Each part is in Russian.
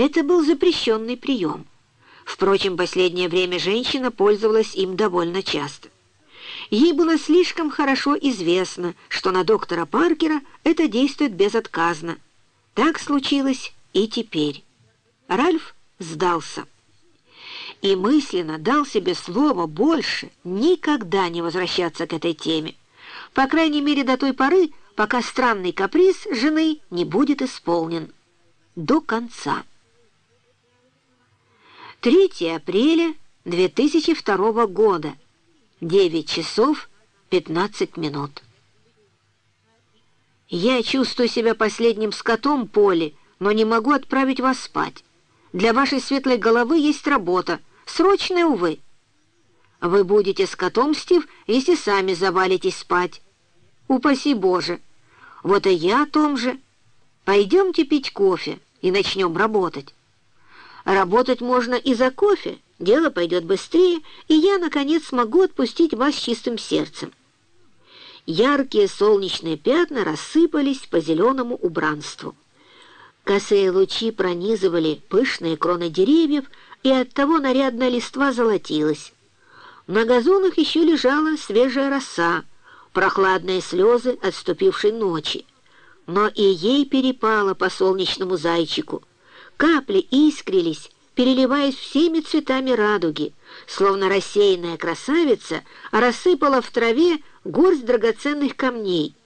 Это был запрещенный прием. Впрочем, последнее время женщина пользовалась им довольно часто. Ей было слишком хорошо известно, что на доктора Паркера это действует безотказно. Так случилось и теперь. Ральф сдался. И мысленно дал себе слово больше никогда не возвращаться к этой теме. По крайней мере, до той поры, пока странный каприз жены не будет исполнен. До конца. 3 апреля 2002 года. 9 часов 15 минут. Я чувствую себя последним скотом Поли, но не могу отправить вас спать. Для вашей светлой головы есть работа, срочная, увы. Вы будете скотом, Стив, если сами завалитесь спать. Упаси Боже! Вот и я о том же. Пойдемте пить кофе и начнем работать. Работать можно и за кофе, дело пойдет быстрее, и я, наконец, смогу отпустить вас чистым сердцем. Яркие солнечные пятна рассыпались по зеленому убранству. Косые лучи пронизывали пышные кроны деревьев, и оттого нарядная листва золотилась. На газонах еще лежала свежая роса, прохладные слезы отступившей ночи. Но и ей перепало по солнечному зайчику. Капли искрились, переливаясь всеми цветами радуги, словно рассеянная красавица рассыпала в траве горсть драгоценных камней,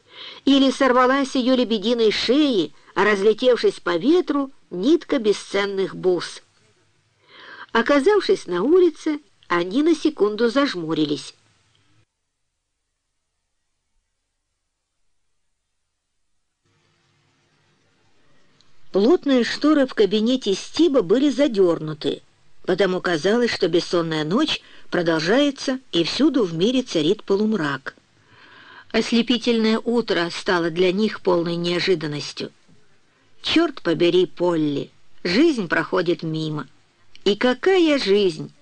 или сорвалась ее лебединой шеи, разлетевшись по ветру, нитка бесценных бус. Оказавшись на улице, они на секунду зажмурились. Плотные шторы в кабинете Стиба были задернуты, потому казалось, что бессонная ночь продолжается, и всюду в мире царит полумрак. Ослепительное утро стало для них полной неожиданностью. «Черт побери, Полли, жизнь проходит мимо. И какая жизнь!»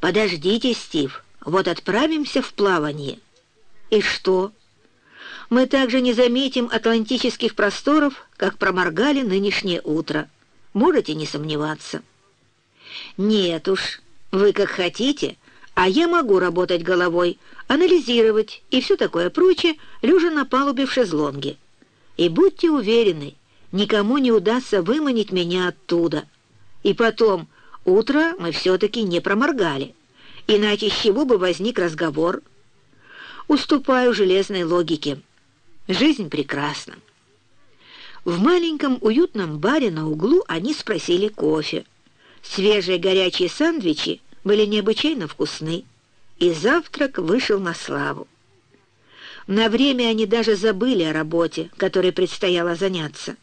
«Подождите, Стив, вот отправимся в плавание». «И что?» мы также не заметим атлантических просторов, как проморгали нынешнее утро. Можете не сомневаться. Нет уж, вы как хотите, а я могу работать головой, анализировать и все такое прочее, лежа на палубе в шезлонге. И будьте уверены, никому не удастся выманить меня оттуда. И потом, утро мы все-таки не проморгали. Иначе с чего бы возник разговор? Уступаю железной логике. Жизнь прекрасна. В маленьком уютном баре на углу они спросили кофе. Свежие горячие сандвичи были необычайно вкусны, и завтрак вышел на славу. На время они даже забыли о работе, которой предстояло заняться.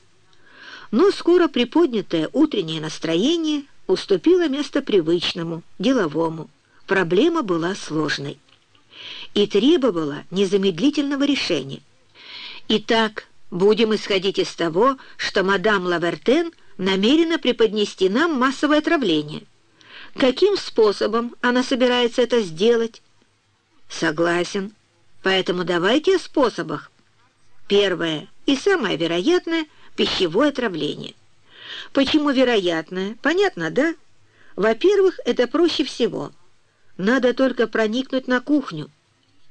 Но скоро приподнятое утреннее настроение уступило место привычному, деловому. Проблема была сложной и требовала незамедлительного решения. Итак, будем исходить из того, что мадам Лавертен намерена преподнести нам массовое отравление. Каким способом она собирается это сделать? Согласен. Поэтому давайте о способах. Первое и самое вероятное – пищевое отравление. Почему вероятное? Понятно, да? Во-первых, это проще всего. Надо только проникнуть на кухню,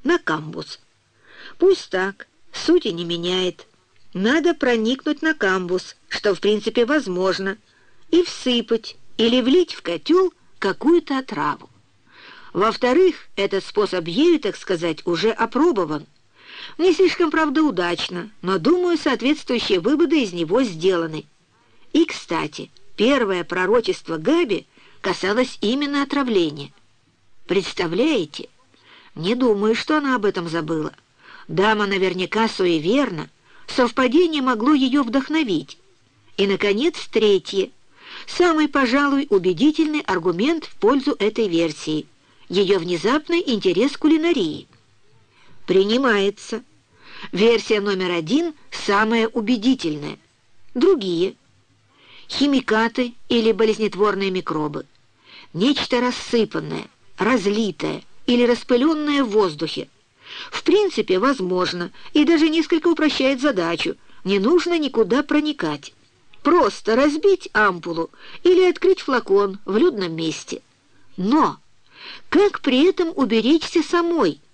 на камбус. Пусть так сути не меняет. Надо проникнуть на камбус, что в принципе возможно, и всыпать или влить в котел какую-то отраву. Во-вторых, этот способ ею, так сказать, уже опробован. Не слишком, правда, удачно, но, думаю, соответствующие выводы из него сделаны. И, кстати, первое пророчество Габи касалось именно отравления. Представляете? Не думаю, что она об этом забыла. Дама наверняка суеверна, совпадение могло ее вдохновить. И, наконец, третье, самый, пожалуй, убедительный аргумент в пользу этой версии — ее внезапный интерес к кулинарии. Принимается. Версия номер один самая убедительная. Другие — химикаты или болезнетворные микробы. Нечто рассыпанное, разлитое или распыленное в воздухе, в принципе, возможно, и даже несколько упрощает задачу. Не нужно никуда проникать. просто разбить ампулу или открыть флакон в людном месте. Но как при этом уберечься самой –